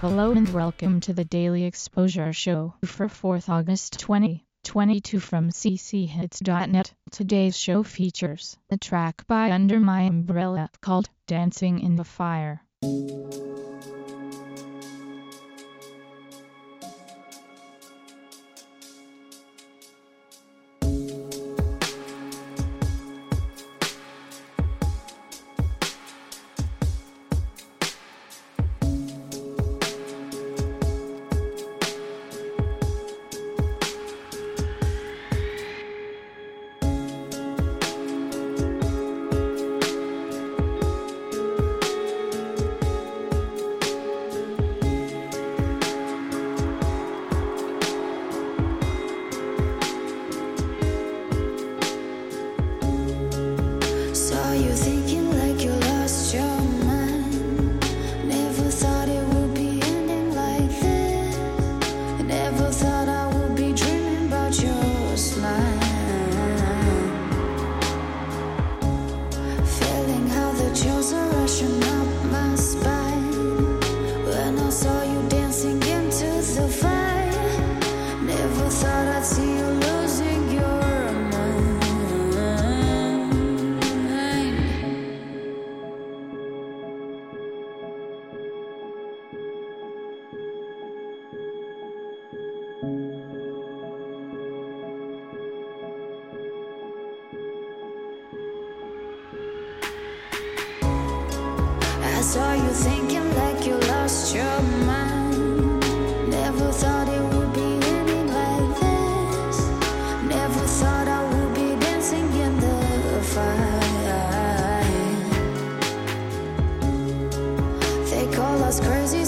Hello and welcome to the Daily Exposure Show for 4th August 2022 from cchits.net. Today's show features a track by Under My Umbrella called Dancing in the Fire. I saw you thinking like you lost your mind. Never thought it would be ending like this. Never thought I would be dancing in the fire. They call us crazy,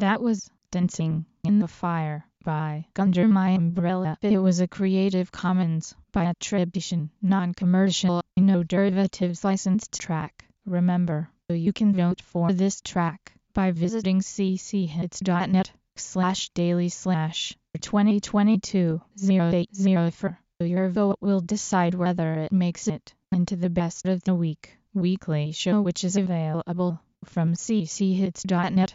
That was Dancing in the Fire by Under My Umbrella. It was a Creative Commons by attribution, non-commercial, no derivatives licensed track. Remember, you can vote for this track by visiting cchits.net slash daily slash 2022 0804. Your vote will decide whether it makes it into the best of the week weekly show which is available from cchits.net